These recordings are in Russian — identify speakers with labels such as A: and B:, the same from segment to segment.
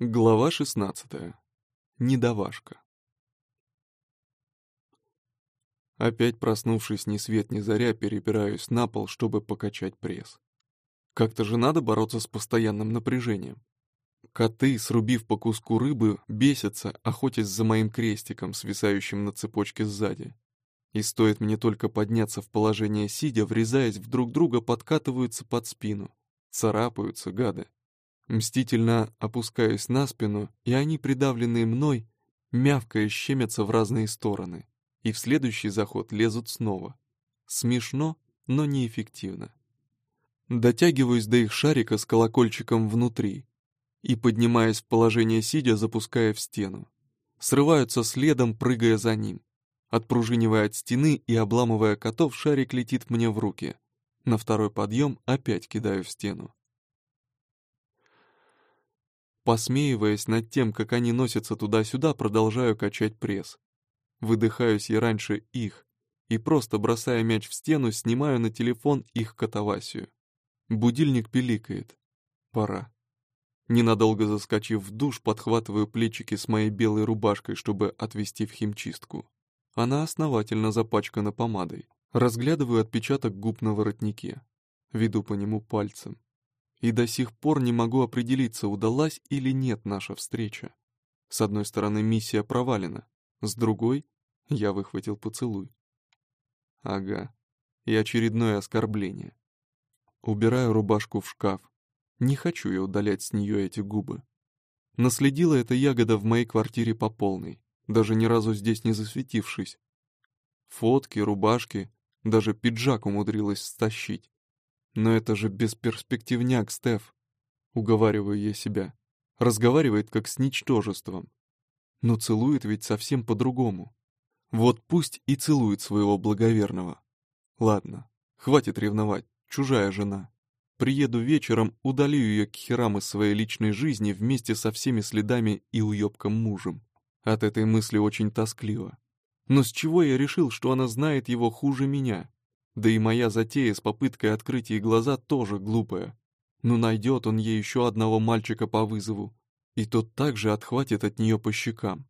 A: Глава 16. Недовашка. Опять проснувшись ни свет ни заря, перебираюсь на пол, чтобы покачать пресс. Как-то же надо бороться с постоянным напряжением. Коты, срубив по куску рыбы, бесятся, охотясь за моим крестиком, свисающим на цепочке сзади. И стоит мне только подняться в положение сидя, врезаясь в друг друга, подкатываются под спину. Царапаются, гады. Мстительно опускаюсь на спину, и они, придавленные мной, мягко щемятся в разные стороны, и в следующий заход лезут снова. Смешно, но неэффективно. Дотягиваюсь до их шарика с колокольчиком внутри и, поднимаясь в положение сидя, запуская в стену. Срываются следом, прыгая за ним. Отпружинивая от стены и обламывая котов, шарик летит мне в руки. На второй подъем опять кидаю в стену. Посмеиваясь над тем, как они носятся туда-сюда, продолжаю качать пресс. Выдыхаюсь я раньше их, и просто бросая мяч в стену, снимаю на телефон их катавасию. Будильник пиликает. Пора. Ненадолго заскочив в душ, подхватываю плечики с моей белой рубашкой, чтобы отвезти в химчистку. Она основательно запачкана помадой. Разглядываю отпечаток губ на воротнике. Веду по нему пальцем и до сих пор не могу определиться, удалась или нет наша встреча. С одной стороны, миссия провалена, с другой — я выхватил поцелуй. Ага, и очередное оскорбление. Убираю рубашку в шкаф. Не хочу я удалять с нее эти губы. Наследила эта ягода в моей квартире по полной, даже ни разу здесь не засветившись. Фотки, рубашки, даже пиджак умудрилась стащить. Но это же бесперспективняк, Стеф. Уговариваю я себя. Разговаривает как с ничтожеством. Но целует ведь совсем по-другому. Вот пусть и целует своего благоверного. Ладно, хватит ревновать, чужая жена. Приеду вечером, удалю ее к херам из своей личной жизни вместе со всеми следами и уебком мужем. От этой мысли очень тоскливо. Но с чего я решил, что она знает его хуже меня? Да и моя затея с попыткой открыть ей глаза тоже глупая. Но ну, найдет он ей еще одного мальчика по вызову, и тот также отхватит от нее по щекам.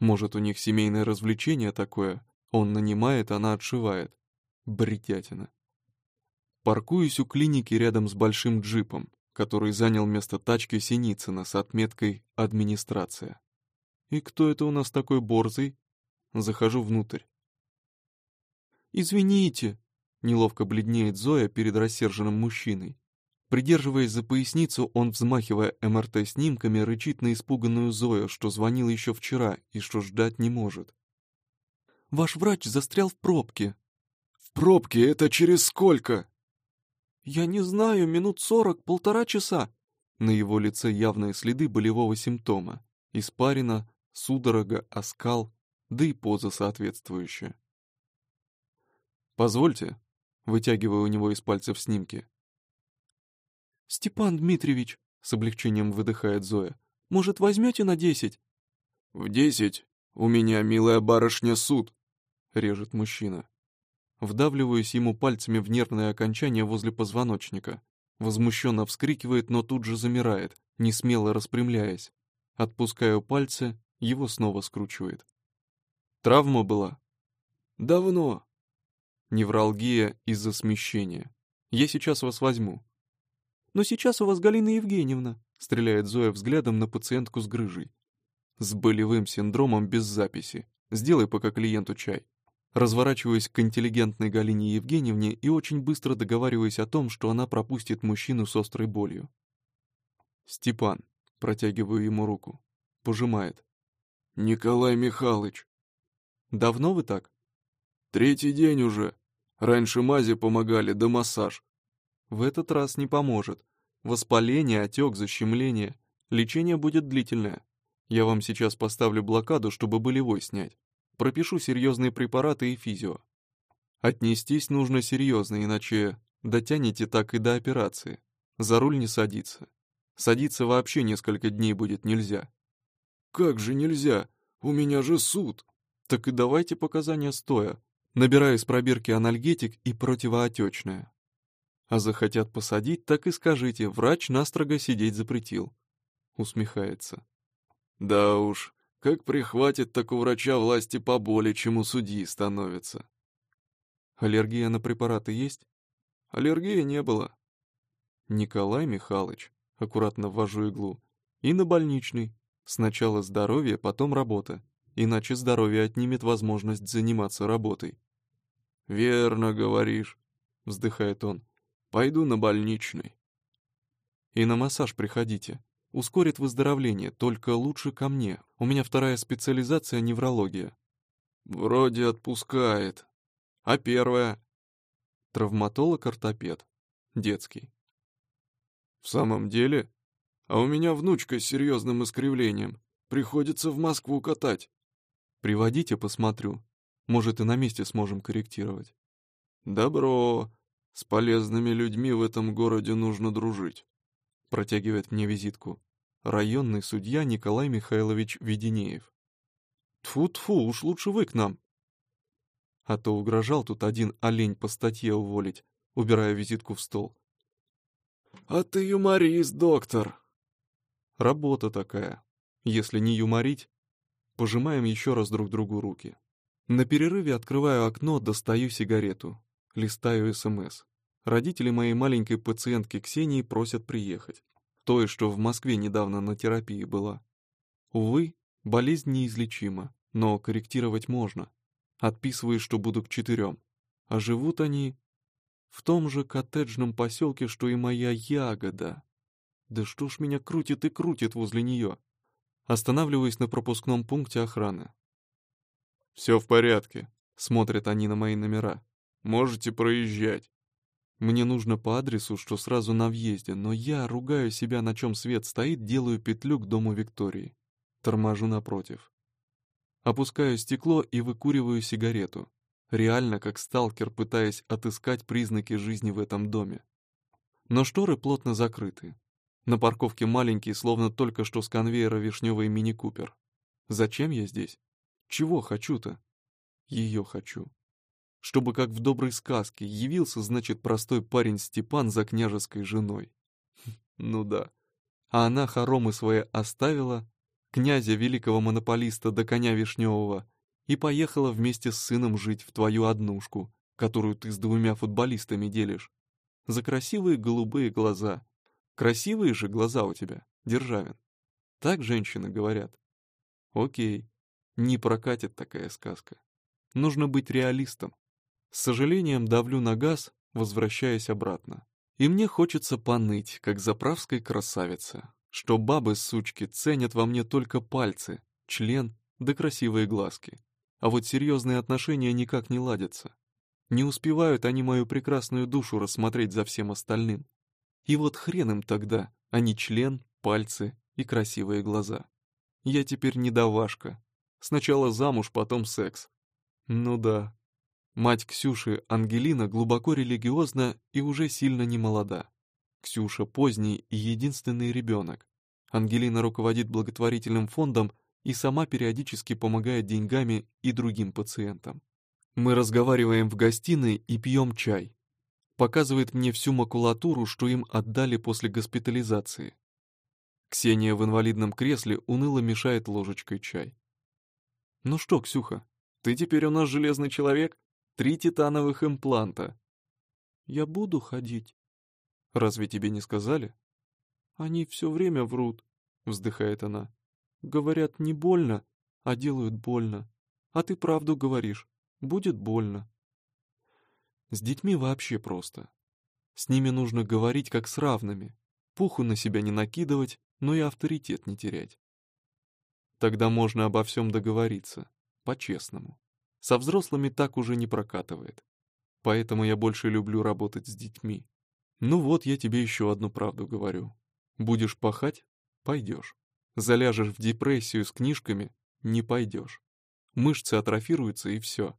A: Может, у них семейное развлечение такое, он нанимает, она отшивает. Бредятина. Паркуюсь у клиники рядом с большим джипом, который занял место тачки Синицына с отметкой «Администрация». «И кто это у нас такой борзый?» Захожу внутрь. «Извините», Неловко бледнеет Зоя перед рассерженным мужчиной. Придерживаясь за поясницу, он, взмахивая МРТ-снимками, рычит на испуганную Зою, что звонил еще вчера и что ждать не может. «Ваш врач застрял в пробке».
B: «В пробке? Это через сколько?»
A: «Я не знаю, минут сорок, полтора часа». На его лице явные следы болевого симптома. Испарина, судорога, оскал, да и поза соответствующая. «Позвольте», вытягивая у него из пальцев снимки. «Степан Дмитриевич», — с облегчением выдыхает Зоя, — «может, возьмете на десять?»
B: «В десять? У меня, милая барышня, суд», — режет мужчина.
A: Вдавливаюсь ему пальцами в нервное окончание возле позвоночника. Возмущенно вскрикивает, но тут же замирает, не смело распрямляясь. Отпускаю пальцы, его снова скручивает. «Травма была?»
B: «Давно»,
A: Невралгия из-за смещения. Я сейчас вас возьму. Но сейчас у вас Галина Евгеньевна, стреляет Зоя взглядом на пациентку с грыжей. С болевым синдромом без записи. Сделай пока клиенту чай. Разворачиваюсь к интеллигентной Галине Евгеньевне и очень быстро договариваюсь о том, что она пропустит мужчину с острой болью. «Степан», протягиваю ему руку, пожимает.
B: «Николай Михайлович».
A: «Давно вы так?»
B: Третий день уже. Раньше мази помогали, да массаж.
A: В этот раз не поможет. Воспаление, отек, защемление. Лечение будет длительное. Я вам сейчас поставлю блокаду, чтобы болевой снять. Пропишу серьезные препараты и физио. Отнестись нужно серьезно, иначе дотянете так и до операции. За руль не садиться. Садиться вообще несколько дней будет нельзя.
B: Как же нельзя? У меня же суд.
A: Так и давайте показания стоя. Набираю из пробирки анальгетик и противоотечное. А захотят посадить, так и скажите, врач настрого сидеть запретил. усмехается.
B: Да уж, как прихватит, так у врача власти поболее, чем у судьи становится.
A: Аллергия на препараты есть?
B: Аллергии не было.
A: Николай Михайлович, аккуратно ввожу иглу, и на больничный. Сначала здоровье, потом работа, иначе здоровье отнимет возможность заниматься работой.
B: «Верно говоришь», — вздыхает он. «Пойду на больничный».
A: «И на массаж приходите. Ускорит выздоровление, только лучше ко мне. У меня вторая специализация — неврология».
B: «Вроде отпускает. А первая?»
A: Травматолог-ортопед. Детский.
B: «В самом деле? А у меня внучка с серьезным искривлением. Приходится в Москву катать».
A: «Приводите, посмотрю. Может, и на месте сможем корректировать».
B: «Добро. С полезными людьми в этом городе нужно дружить», —
A: протягивает мне визитку. Районный судья Николай Михайлович Веденеев. Тфу-тфу, уж лучше вы к нам. А то угрожал тут один олень по статье уволить, убирая визитку в стол.
B: «А ты юморист, доктор!»
A: Работа такая. Если не юморить, пожимаем еще раз друг другу руки. На перерыве открываю окно, достаю сигарету, листаю СМС. Родители моей маленькой пациентки Ксении просят приехать. Той, что в Москве недавно на терапии была. Увы, болезнь неизлечима, но корректировать можно. Отписываю, что буду к четырем. А живут они в том же коттеджном поселке, что и моя ягода. Да что ж меня крутит и крутит возле нее? Останавливаюсь на пропускном пункте охраны.
B: «Все в порядке», —
A: смотрят они на мои номера.
B: «Можете проезжать».
A: Мне нужно по адресу, что сразу на въезде, но я, ругаю себя, на чем свет стоит, делаю петлю к дому Виктории. Торможу напротив. Опускаю стекло и выкуриваю сигарету. Реально, как сталкер, пытаясь отыскать признаки жизни в этом доме. Но шторы плотно закрыты. На парковке маленький, словно только что с конвейера вишневый мини-купер. Зачем я здесь? Чего хочу-то? Ее хочу. Чтобы, как в доброй сказке, явился, значит, простой парень Степан за княжеской женой. Ну да. А она хоромы свои оставила, князя великого монополиста до коня вишневого, и поехала вместе с сыном жить в твою однушку, которую ты с двумя футболистами делишь. За красивые голубые глаза. Красивые же глаза у тебя, Державин. Так женщины говорят. Окей, не прокатит такая сказка. Нужно быть реалистом. С сожалением давлю на газ, возвращаясь обратно. И мне хочется поныть, как заправской красавице, что бабы-сучки ценят во мне только пальцы, член да красивые глазки. А вот серьезные отношения никак не ладятся. Не успевают они мою прекрасную душу рассмотреть за всем остальным. И вот хрен им тогда, а не член, пальцы и красивые глаза. Я теперь не давашка, Сначала замуж, потом секс. Ну да. Мать Ксюши, Ангелина, глубоко религиозна и уже сильно не молода. Ксюша поздний и единственный ребенок. Ангелина руководит благотворительным фондом и сама периодически помогает деньгами и другим пациентам. Мы разговариваем в гостиной и пьем чай. Показывает мне всю макулатуру, что им отдали после госпитализации. Ксения в инвалидном кресле уныло мешает ложечкой чай. «Ну что, Ксюха, ты теперь у нас железный человек? Три титановых импланта». «Я буду ходить». «Разве тебе не сказали?» «Они все время врут», — вздыхает она. «Говорят, не больно, а делают больно. А ты правду говоришь, будет больно». С детьми вообще просто. С ними нужно говорить как с равными, пуху на себя не накидывать, но и авторитет не терять. Тогда можно обо всем договориться, по-честному. Со взрослыми так уже не прокатывает. Поэтому я больше люблю работать с детьми. Ну вот, я тебе еще одну правду говорю. Будешь пахать — пойдешь. Заляжешь в депрессию с книжками — не пойдешь. Мышцы атрофируются и все.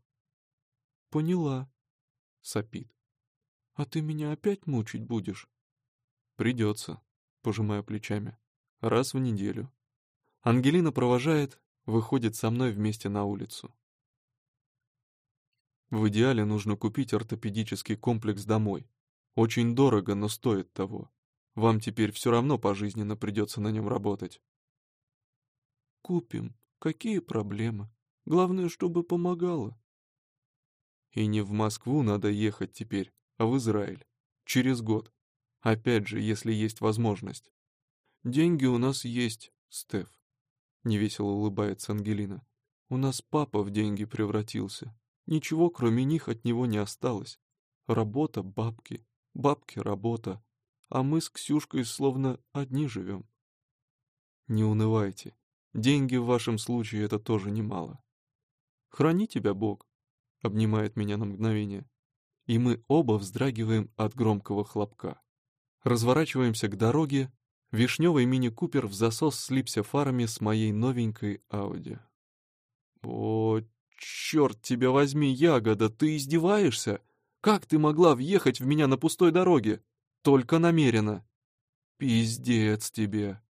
A: Поняла, сопит. А ты меня опять мучить будешь? Придется, пожимаю плечами. Раз в неделю. Ангелина провожает, выходит со мной вместе на улицу. В идеале нужно купить ортопедический комплекс домой. Очень дорого, но стоит того. Вам теперь все равно пожизненно придется на нем работать.
B: Купим. Какие проблемы? Главное, чтобы помогало.
A: И не в Москву надо ехать теперь, а в Израиль. Через год. Опять же, если есть возможность.
B: Деньги у нас есть, Стеф. Невесело улыбается Ангелина. У нас папа в деньги превратился. Ничего, кроме них, от него не осталось. Работа, бабки, бабки, работа. А мы с Ксюшкой словно одни живем.
A: Не унывайте. Деньги в вашем случае это тоже немало.
B: Храни тебя Бог, обнимает меня на мгновение. И мы оба вздрагиваем от громкого хлопка. Разворачиваемся к дороге. Вишневый мини-купер в засос слипся фарами с моей новенькой Ауди. О, черт тебя возьми, ягода, ты издеваешься? Как ты могла въехать в меня на пустой дороге? Только намеренно. Пиздец тебе.